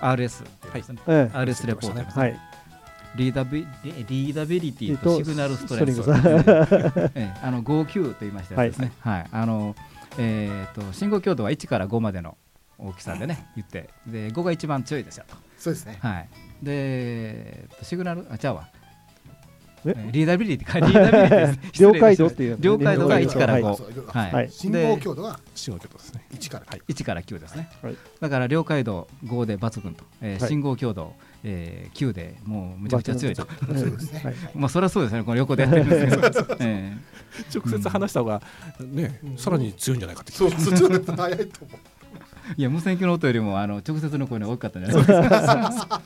RS ですね、え RS レポートですね、はい。リーダビリリーダビリティととシグナルストレングスあの59と言いましたですね、はい。あのえー、と信号強度は1から5までの大きさでね言って。で5が一番強いですよと、そうですね。はい、で、シグナルあじゃあわ。リーダビリティかリーダビリティです。失 了解度っていう。了解度が1から5、はい。はい。信号強度が信号強度ですね。1からはい1から9ですね、はい。だから了解度5で抜群と、信号強度、えー9でもうむちゃくちゃ強いと。そうですね。はい。まあそりゃそうですね、この横でやってるんですけど、え直接話した方がねうん。さらに強いんじゃないかってそうそっちの方が早いと思う。えいや無線機の音よりもあの直接の声の方が大きかったんじゃないですか。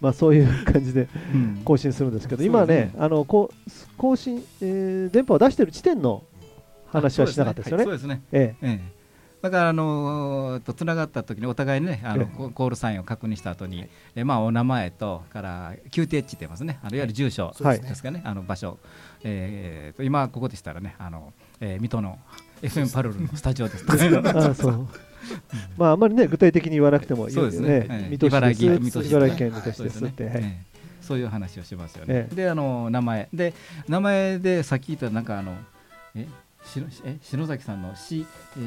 まあそういう感じでうん。更新するんですけど、今ねね、あのこう更新、えー電波を出している地点の話はしなかったですよね。そう。ですね。え。ええだからあのーとつながった時にお互いにねあのええ。ココールサインを確認した後に、えまあお名前とから QTH って言いますね。あのい。わゆる住所ですかね。あの場所、えーと今ここでしたらねあの、えー水戸の FM パルルのスタジオです。え あそう。まああんまりね具体的に言わなくてもいいですね。ええ水戸市です茨城水戸市。茨城県水戸市そうですって。そういう話をしますよね。ええ。であの名前。で名前でさっき言ったなんかあのえしのえ篠崎さんのしえし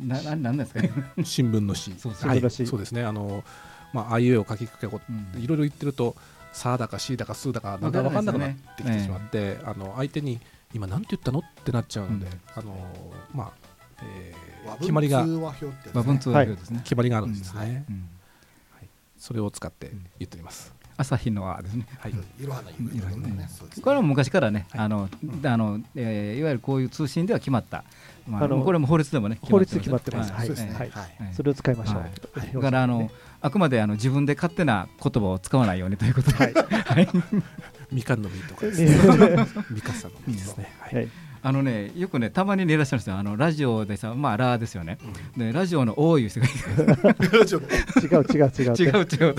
な ななんですかね。新聞の詩。そうはい。そうですね。あのまああいうえを書きかけこ。うん。いろいろ言ってるとさだかしだかすだかだん。だん分かんなくなってきてしまって、あの相手に今なんて言ったのってなっちゃうので、うん。あのまあ、えー和決まりが和文通話表ですね。決まりがあるんですね。うん。それを使って言っております、朝日の輪ですね。はい、いろはの意味でね。これは昔からね、あの、あの、えーいわゆるこういう通信では決まった。まあ、あのこれも法律でもね、法律で決まってます。はい。そうですね。はいはい。はい。それを使いましょう、はい。表だからあの、あくまであの自分で勝手な言葉を使わないようにということで、はい、みかんの実とかです。ねね みかさんの実ですね、はい。はい。あのね、よくね、たまにねいらっしゃるんですよ、あのラジオでさ、まあ、ラーですよね、でラジオの多い人がいる。ラジオ。で違う違う違う。違う違う、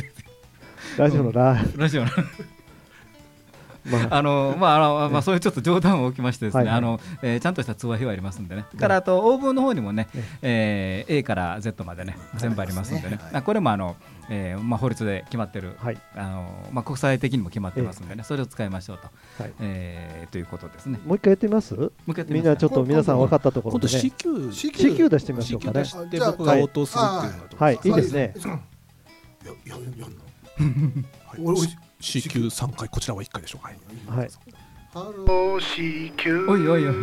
ラジオのラ、ラジオ の、まあ、あのまああのまあ、そういうちょっと冗談を置きましてですね、あのえーちゃんとした通話費はありますんでね、からあと、オーブンの方にもね、えー A から Z までね、全部ありますんでね、これもあの、えーまあ、法律で決まってる、はい。あのまあ、国際的にも決まってますんでね、それを使いましょうと、はい。えーということですね。もう一回やってみます？もう一回やってみんなちょっと皆さん分かったところ今度で、ね、C 級 C C 級出してみましょうか C 級ね出して僕が応答するっていうのはどうはい。いいですね。やややんのはい。俺俺 C 級3回こちらは1回でしょうか、はい。はい。ハローロー C 級おいおいおい。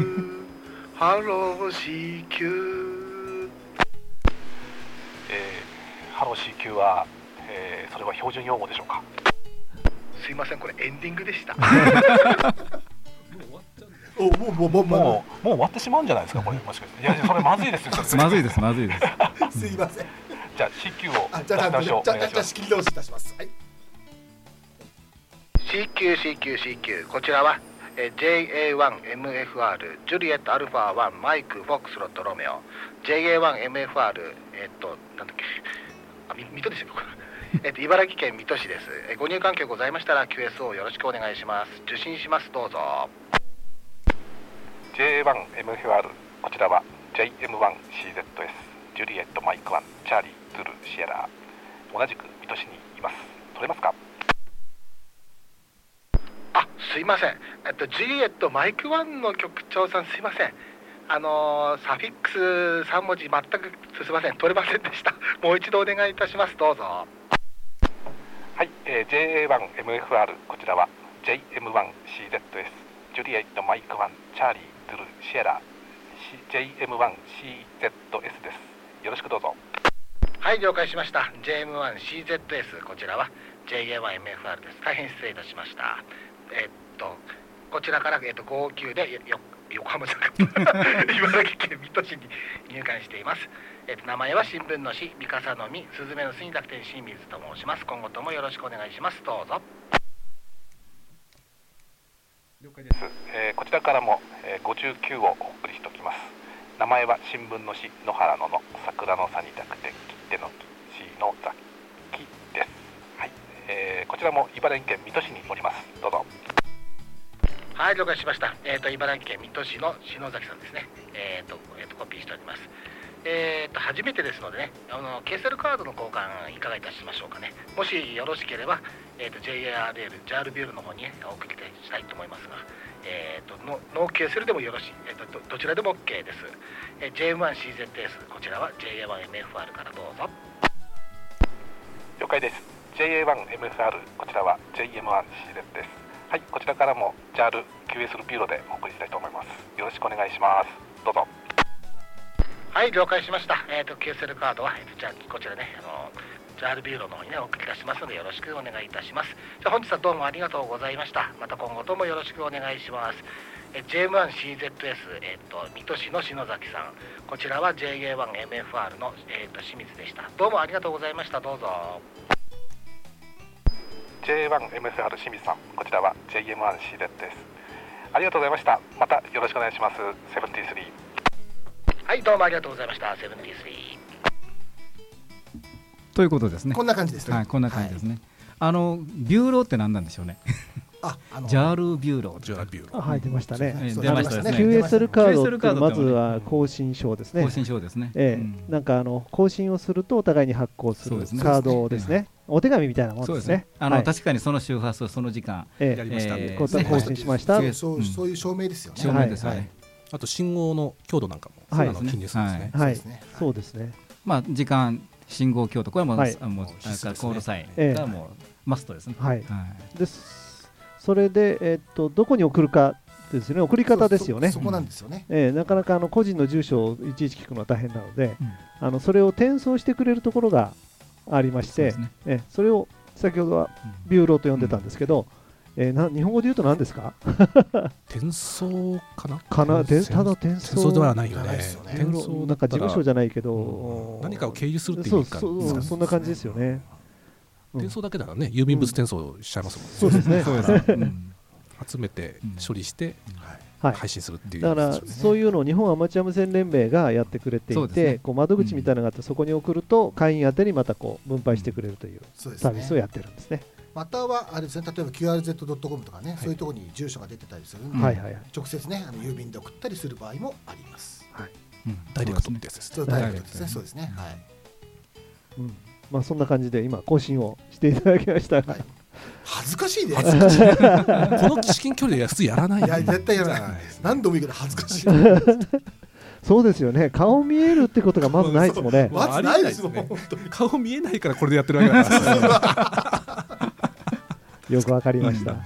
ハロー C 級えーハロー C 級は、えーそれは標準用語でしょうか？すいませんこれエンディングでした。お もうもうもうももうもう終わってしまうんじゃないですかこれもしかしていやそれまずいですよまずいです、まずいです。うすいませんじゃあ級を出しましょう。じゃあじゃあり直しいたしますはい C 級 C 級 C 級こちらはえー JA1MFR ジュリエットアルファ1マイクフォックスロットロメオ JA1MFR えっとなんだっけあみ水戸ですよこれえっと茨城県水戸市ですえーご入館係ございましたら QS をよろしくお願いします受信しますどうぞ J1MFR こちらは JM1CZS ジュリエットマイク1チャーリーズールーシエラ同じく水戸市にいます。取れますか？あすいません、えっと、ジュリエットマイクワンの局長さん、すいません、あのーサフィックス3文字、全くすいません、取れませんでした、もう一度お願いいたします、どうぞ。はい、えー JA1MFR こちらは JM1CZS ジュリエットマイク1チャーリーズルシエラ JM1CZS です。よろしくどうぞはい、了解しました、JM1CZS、こちらは JA1MFR です、大変失礼いたしました。えっと、こちらから、えっと、号泣でよ横浜じゃなかった茨城県水戸市に入館しています。えっと、名前は新聞の市、三笠の実、すずめの巣に楽天新水と申します。今後ともよろしくお願いします。どうぞ了解。です、えーこちらからも、えー59をお送りしておきます名前は新聞の市野原野の桜の差に濁点手の市の雑記ですはい、えーこちらも茨城県水戸市におりますどうぞはい、了解しました。えっ、と、茨城県水戸市の篠崎さんですね。えっ、と、えっ、と、コピーしております。えっ、と、初めてですのでね、あの、ケーセルカードの交換いかがいたしましょうかね。もしよろしければ、えっ、と、JRL、JAL ビュールの方に、ね、お送りしたいと思いますが、えっ、と、ノノーケーセルでもよろしい、えっ、とど、どちらでも OK です。えー J1CZS、こちらは JA1MFR からどうぞ。了解です JA1MFR こちらは JM1CZ ですはいこちらからも JALQS ビューロでお送りしたいと思いますよろしくお願いしますどうぞはい、了解しました。えっ、と、QSL カードは、えーじゃあ、こちらね、あの、ジャールビューロの方にね、お送りいたしますので、よろしくお願いいたします。じゃあ、本日はどうもありがとうございました。また今後ともよろしくお願いします。えー J1CZS、えっ、と、水戸市の篠崎さん。こちらは JA1MFR の、えー、と清水でした。どうもありがとうございました。どうぞ。J1MFR 清水さんこちらは JM1CZ ですありがとうございましたまたよろしくお願いします73はい、どうもありがとうございました。73。ということですね。こんな感じですね。はい、こんな感じですね。あのビューローって何なんでしょうね。ああのジャールビューロー。ジャービューロはい出ましたね。えそう出ましたね。QSL カードまずは交信証ですね。交信証ですね。ええ。うん。なんかあの交信をするとお互いに発行するカードですね。お手紙みたいなもんでね。そうですすね。あの、はい。確かにその周波数その時間、えやりました交信しました。ねそうそういう証明ですよね。証明ですよね。はいあと信号の強度なんかも、はいあの記入するんですね。はい。そうですね。そうですね。まあ時間信号強度これはもう、はい。あもう必須ですね。コールサインええがもうマストですね。はい。はい。です。それでえっとどこに送るかですよね。送り方ですよね。そそこなんですよね。ええ。なかなかあの個人の住所をいちいち聞くのは大変なのでうん。あのそれを転送してくれるところがありましてえそれを先ほどはビューローと呼んでたんですけど、えーな日本語で言うと何ですか？転送かな？かな？で転ただ転送ではないよね。転送なんか事務所じゃないけど、うん。何かを経由するっていうか。そうそんな感じですよね、うん。転送だけならね郵便物転送しちゃいますもんね、そうですね。そうですね。うん。集めて処理してはい。配信するっていう、だからそういうのを日本アマチュア無線連盟がやってくれていて、ね。こう窓口みたいなのがあって、そこに送ると会員宛てにまたこう分配してくれるというサービスをねやってるんですね。またはあれですね例えば QRZ.com とかね、そういうところに住所が出てたりするんで、はいはいはい。直接ねあの郵便で送ったりする場合もあります。うん。ダイレクトってやつですね。そうダイレクトですね。そうですね。はい。うん。まあそんな感じで今更新をしていただきました。が、はい。恥ずかしいね恥ずかしい。この至近距離で普通やらない。いや絶対やらないはい何度も言うけど恥ずかしい。そうですよね。顔見えるってことがまずないですもんね。まずないですもん。顔見えないからこれでやってるわけだからよくわかりました。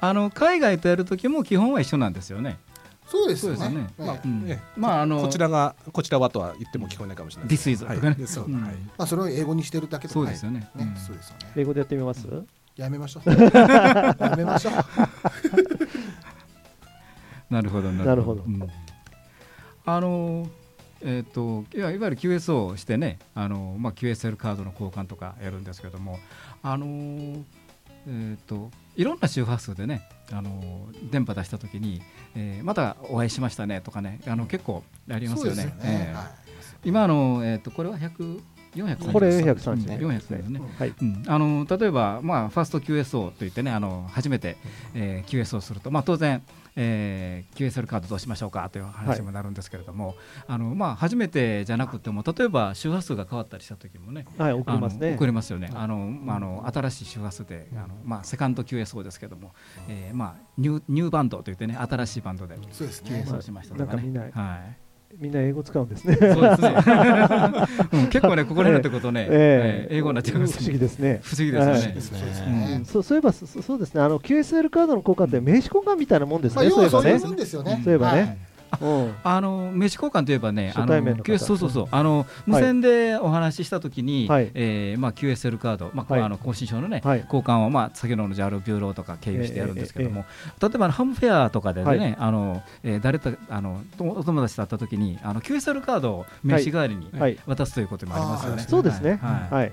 あの海外とやるときも基本は一緒なんですよね。そうですよそうですよね。まあうん。ねまああのこちらがこちらはとは言っても聞こえないかもしれない。This is はい。とかね。まあそれを英語にしてるだけそうですよね。ね。うん。そうですよね。英語でやってみます？やめましょう。やめましょう。なるほどなるほど。うん。あのえっ、といわいわゆる QSO をしてねあの、まあ、QSL カードの交換とかやるんですけどもあのえっ、といろんな周波数でねあの電波出したときに、えーまたお会いしましたねとかねあの結構ありますよね。そうですよええねはい今あの、えー、とこれは100 430これ430ねうん430ですね。はい。うん、あの例えば、まあ、ファースト QSO といってねあの初めて、えー QSO をすると、まあ、当然、えー QSL カードどうしましょうかという話になるんですけれども、あのまあ、初めてじゃなくても例えば周波数が変わったりした時もねはい送りますね。あの送。れますよね、あのまあ、あの新しい周波数で、あのまあ、セカンド QSO ですけども、えーまあ、ニューニューバンドといってね新しいバンドでそうですね。QSO しましたとかね。はいみんな英語使うんですね。そうですね、うん結構ね、ここになってくるとね、ええー英語になっちゃいます不思議ですね。不思議ですね。そうそういえばそそうですね。あの QSL カードの交換って名刺交換みたいなもんですね。そういえばねはそういうも。んですよねそういえばねあの名刺交換といえばね、あのそうそうそう、あの無線でお話ししたときに、はい。えーまあ QSL カード、まああの更新証のね、はい。交換をまあ先ほどの JAL ビューローとか経由してやるんですけども、例えばあのハムフェアとかでね、はい。あのえー誰とあのとお友達と会ったときにあの QSL カードを名刺代わりにはい。渡すということもありますよね。そうですね。はい。はい。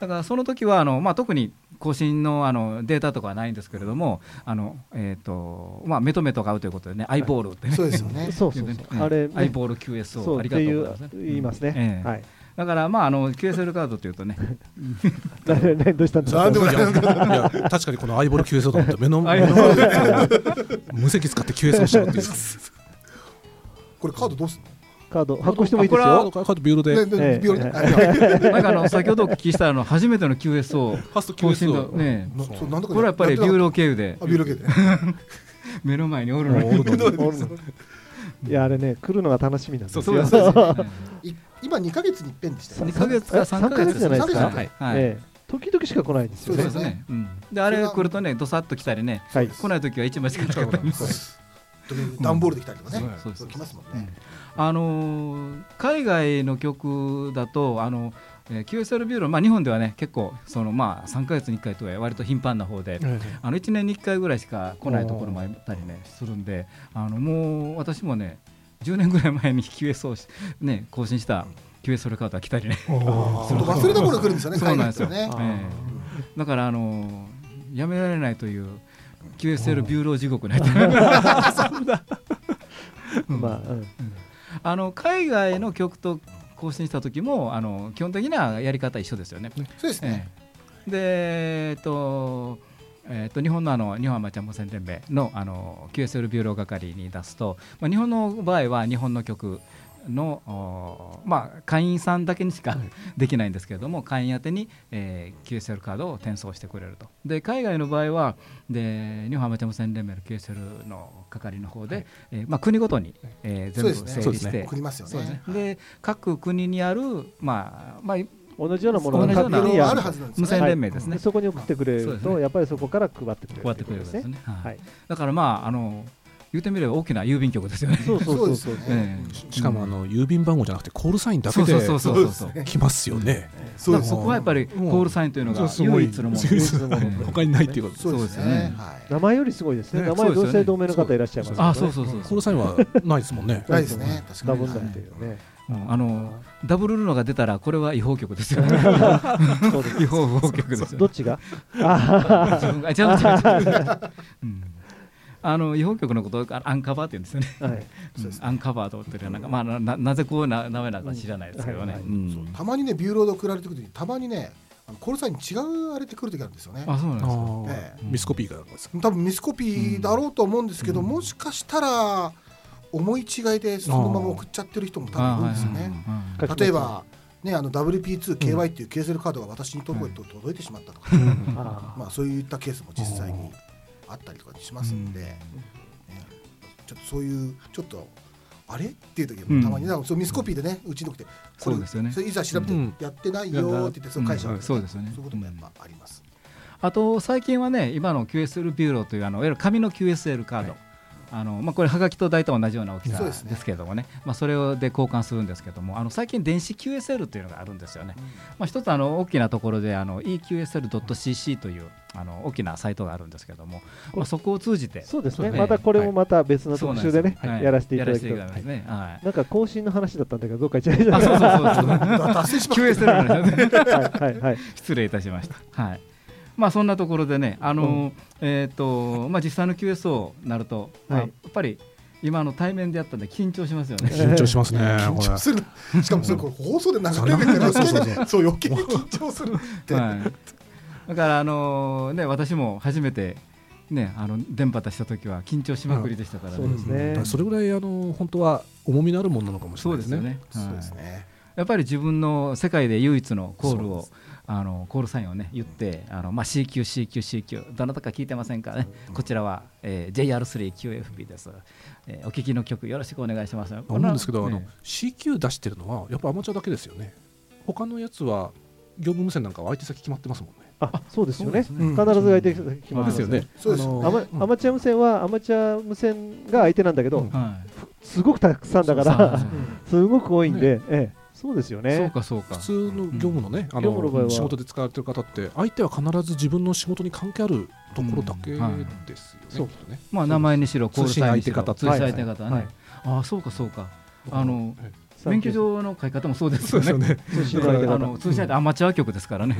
だからその時はあのまあ特に更新のあのデータとかはないんですけれども、あのえっ、とまあ目と目とが合うということでね、アイボールってね。そうですよね。そうそうそう。あれね。アイボール QS をありそうっていうがとうございます、言いますね。ええ。はい。だからまああの QSL カードというとね、どうしたんですか？なんでもないいや確かにこのアイボール QS だと思って目の 前で無責使って QS をしちゃうっていう。これカードどうすんカード発行してもいいですあこれはよ。カードビューロビオレねえあいや。なんかあの先ほどお聞きしたあの初めての QS をファースト更新 QS とをね、これはやっぱりビューロー経由で。あビューロ系で。目の前におるの いやあれね来るのが楽しみなんですよ。そうですね。い今2ヶ月に一遍でしたよ2ねヶ月か3ヶ三ヶ月じゃないですか？はい。ええ。時々しか来ないんですよね。そうで。すね。うん。であれ来るとね、どさっと来たりね、はい。来ない時は1枚しかった。り。段ボールできたりとかね。そうそうそうきますもんねあのー海外の曲だとあの、えー QSL ビューロー、まあ、日本ではね結構その、まあ、3か月に1回とは割と頻繁な方で、あの1年に1回ぐらいしか来ないところもあったりねするんであのもう私もね10年ぐらい前に QS をし、ね、更新した QS カードが来たりね忘れた頃来るんですよねそうなんですよ、ね。えだからあのーやめられないという QSL ビューロー地獄ね まあうんあの海外の局と交信した時もあの基本的なやり方一緒ですよね。そうですねええで、えっとえっと日本のあの日本アマチュア無線連盟のあの QSL ビューロー係に出すと、まあ、日本の場合は日本の局の、おまあ、会員さんだけにしか できないんですけれども会員宛てに、えー QSL カードを転送してくれると。で海外の場合はで日本アマチュア無線連盟の QSL の係の方で、えーまあ、国ごとに、えー全部整理して送りますよそうですね。各国にある、まあまあ、同じようなものが同じような勝手にやある。はずなんです無線連盟ですね、でそこに送ってくれると、やっぱりそこから配ってくれるこうやってくれるんということですね。はい。はい。だからまああの言ってみれば大きな郵便局ですよね。そうそうそうししかもあの郵便番号じゃなくてコールサインだけでそうそうそうそうそう。ね来ますよね。そうですだからそこはやっぱりコールサインというのがすごい唯一のもの。他にないっていうことです。そうですね。名前よりすごいですね。ね。名前同姓同名の方いらっしゃいますあそうそうそうコールサインはないですもんね。ないですね。確かにダブルだっていうね。うん。あのダブルルのが出たらこれは違法局ですよ 違法不法局です。どっちが？あ自分が違う違うあの違法局のことをあアンカバーって言うんですよね。ーはい。うん。アンカバーとってるなんかまあなななぜこうな名前なのか知らないですけどね。たまにねビューローで送られてくる時にたまにねコールサインに違うあれで来る時あるんですよね。あそうなんですか。ええ。ミスコピーがです。多分ミスコピーだろうと思うんですけど、もしかしたら思い違いでそのまま送っちゃってる人も多分いるんですよね。例えば、ね、あの WP2KY っていう QSL カードが私に届いて届いてしまったとか、あまあ、そういったケースも実際にあったりとかしますんで、ねちょっとそういうちょっとあれ？っていう時うん。もたまに、だからそうミスコピーでねうちに来てそうですよね。それいざ調べてうん。やってないよって言ってその会社うんそうですよね。そういうこともやっぱあります。あと最近はね今の QSL ビューローというあのいわゆる紙の QSL カード、あのまあ、これはがきと大体同じような大きさでそうですけれどもね。まあ、それをで交換するんですけどもあの最近電子 QSL というのがあるんですよね、まあ、一つあの大きなところであの eqsl.cc というあの大きなサイトがあるんですけども、まあ、そこを通じて。そうですね。そうねまたこれもまた別のそう特集でねはい。やらせていただきたいただきますね、はい。なんか更新の話だったんだけどどっか行っちゃいまあした QSL の話ですねはいはいはい。失礼いたしました。はい。まあそんなところでね、あの、えっ、とまあ実際の QSO になると、まあはいやっぱり今の対面でやったんで緊張しますよね。緊張しますね。緊張するしかもそれこれ放送で流れるからそうそうそうそう余計に緊張するって、はい。だからあのね私も初めてねあの電波出した時は緊張しまくりでしたからね。そうですねそれぐらいあの本当は重みのあるものなのかもしれないですね。そうですよね。そうですはいねやっぱり自分の世界で唯一のコールをあのコールサインをね言ってあのまあ CQ CQ CQ どなたか聞いてませんかね、こちらは、えー、JR3QFB です、えーお聞きの曲よろしくお願いします。思うんですけど、あのね CQ 出してるのはやっぱアマチュアだけですよね。他のやつは業務無線なんかは相手先決まってますもんね。あそうですよね。必ず相手決まってますですよね。そうです。あのアマアマチュア無線はアマチュア無線が相手なんだけど、うん。はい。すごくたくさんだから すごく多いんで、ええ、そうですよそうねかそうか。普通の業務のね、あ業務の仕事で使われてる方って相手は必ず自分の仕事に関係あるところだけですよね。ね。まあ名前にしろコールサインにしろ。通通信相手方はね、はい。ああそうかそうか。あのはい。免許証の書き方もそうですよね。あの相手方。の通信相手アマチュア局ですからね。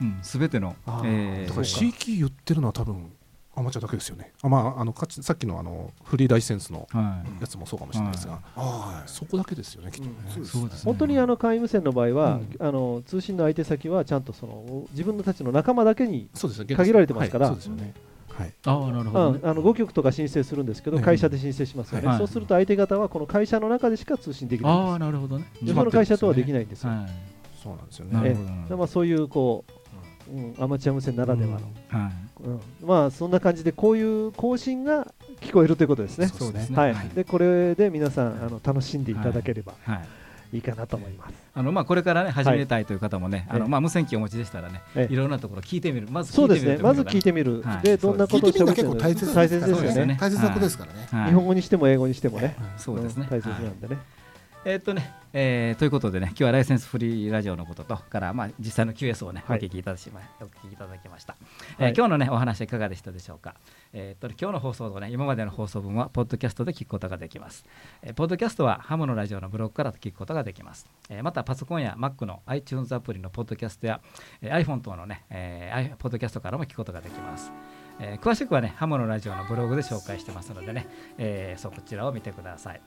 う、ん。うん、全ての。だからそうか。CQ 言ってるのは多分アマチュアだけですよね。あまああのかつさっきのあのフリーライセンスのはい。やつもそうかもしれないですが、はそこだけですよねきっとね。うんね。本当にあの会員無線の場合は、うん。あの通信の相手先はちゃんとその自分たちの仲間だけに、そうですね。限られてますから。はい。そうですよね。はい。ああなるほど、あの5局とか申請するんですけど、ね会社で申請しますよね、はい。そうすると相手方はこの会社の中でしか通信できないああんなるほどね。ですよ、その会社とはできないんですよ。はい。そうなんですよなね。ええ。るほどなるほどでまあ、そういうこう、うん、アマチュア無線ならではの、はい。うん。まあそんな感じでこういう更新が聞こえるということですね。そうですね。はい。はい。でこれで皆さんあの楽しんでいただければはい。い。いかなと思います。あのまあこれからね始めたいという方もね、あええ。のまあ無線機をお持ちでしたらね、ええ。いろんなところ聞いてみる、まずそうですね、聞いてみるというまず聞いてみる、はい。でどんなことを聞いてみるの喋ってるは結構大切大切ですよね。大切なことですからね。はい。日本語にしても英語にしてもね、そうですね。ん。大切なんでね。えーっとね、えーということでね、今日はライセンスフリーラジオのことと、からまあ実際の QS をね、はいお聞きいただきまお聞きいただきました。はいえー今日のねお話いかがでしたでしょうか。えーっとね今日の放送とね今までの放送分はポッドキャストで聞くことができます。えーポッドキャストはハムのラジオのブログから聞くことができます。えーまたパソコンや Mac の iTunes アプリのポッドキャストや、えー iPhone 等のね、えー、ポッドキャストからも聞くことができます。えー詳しくはね、ハムのラジオのブログで紹介してますのでね、えーそうこちらを見てください。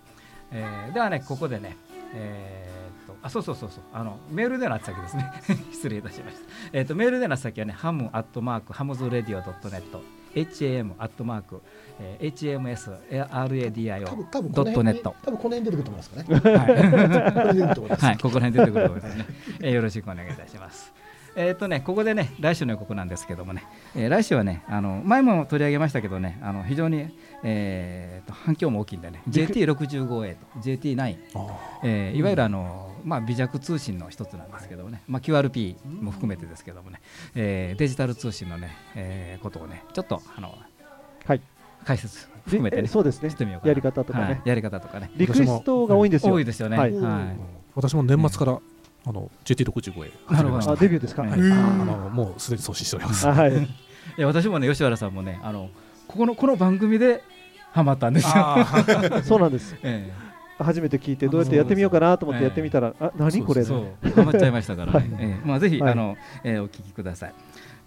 えーではね、ここでね、えーっと、あ、そうそうそうそう、あの、メールでの宛先ですね。失礼いたしました。えーっと、メールでの宛先はね、ハムアットマーク、ハムズラディオドットネット、ham アットマーク、えー、hmsradio ドットネット。多分この辺出てくると思いますか らね。はい、ここら辺出てくると思いますね。えーよろしくお願いいたします。えっ、とね、ここでね、来週の予告なんですけどもね、えー来週はね、あの前も取り上げましたけどね、あの非常に、えーと反響も大きいんでね、JT65A と JT9、えーいわゆるあの、まあ、微弱通信の一つなんですけどもね、まあ、QRP も含めてですけどもね、えーデジタル通信のね、えーことをね、ちょっとあのはい。解説含めてねえそうですね。してみようかな。やり方とかね。はいやり方とかね。リクエストが多いんですよ。多いですよね。はい。はい。私も年末から、あの GT65 へ。始めました。あデビューですか、はい。はいあのもうすでに送信しております。あはい。いや私もね吉原さんもねあのここのこの番組でハマったんですよ。そうなんです。え初めて聞いてどうやってやってみようかなと思ってやってみたら、あ何これ？えそう。ハマっちゃいましたから、はい。ねええ。まあぜひ、はい。あの、えーお聞きください。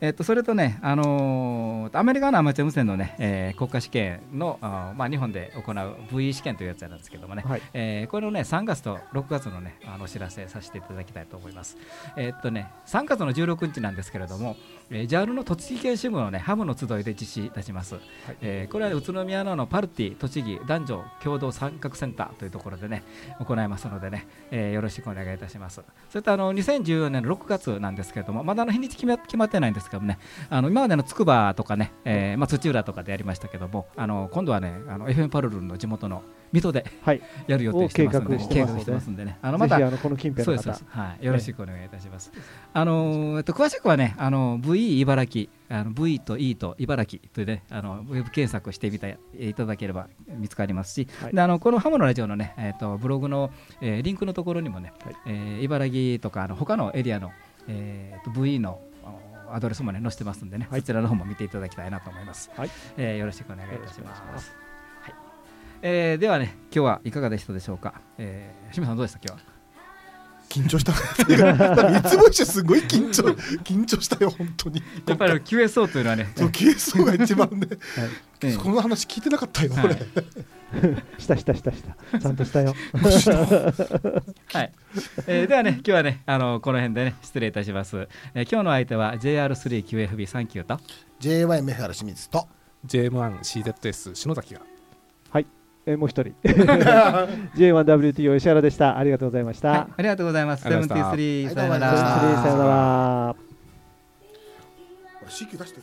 えっとそれとね、あのーアメリカのアマチュア無線のね、えー国家試験のあーまあ日本で行う VE 試験というやつなんですけどもね、はいえーこれをね3月と6月のねあのお知らせさせていただきたいと思います。えーっとね3月の16日なんですけれども、えー、JAL の栃木県支部のねハムの集いで実施いたします。えーこれは宇都宮ののパルティ栃木男女共同参画センターというところでね行いますのでね、えーよろしくお願いいたします。それとあの2014年の6月なんですけれどもまだあの日にち決まってないんですけどもね。あの今までの筑波とかね、えーまあ、土浦とかでやりましたけどもあの今度はねあの FM パルルンの地元の水戸ではい。やる予定してますんでを計画してますので。計画してますんでね。あのまたこの近辺の方。はい、よろしくお願いいたします。あのーえっと詳しくはね、あの VE 茨城、あの V と E と茨城というね、あのウェブ検索してみたいただければ見つかりますし、はい。であのこのハモのラジオのね、えっとブログの、えーリンクのところにもね、はい。えー茨城とかあの他のエリアの、えー、と VE のアドレスもね載せてますんでね、はいそちらの方も見ていただきたいなと思います。はいえーよろしくお願いいたしま。ますはいえーではね、今日はいかがでしたでしょうか？えー、清水さんどうでした？今日は。緊張した。いつも一緒すごい緊張 緊張したよ本当に。やっぱり QSO というのはね、そう QSO が一番ね、ええ。この話聞いてなかったよ、はい。俺。したしたしたした。ちゃんとしたよ。はい、えーではね、今日はね、あのこの辺でね、失礼いたします。えー今日の相手は JR3QFB39 と、JY メフハラ清水と。JM1CZS 篠崎がえーもう一人。J1WTO 石原でした。ありがとうございました、はい、ありがとうございます。ありがとうございました。73はいさよなどうもありがとうございましたら。さよなら。俺 CQ 出して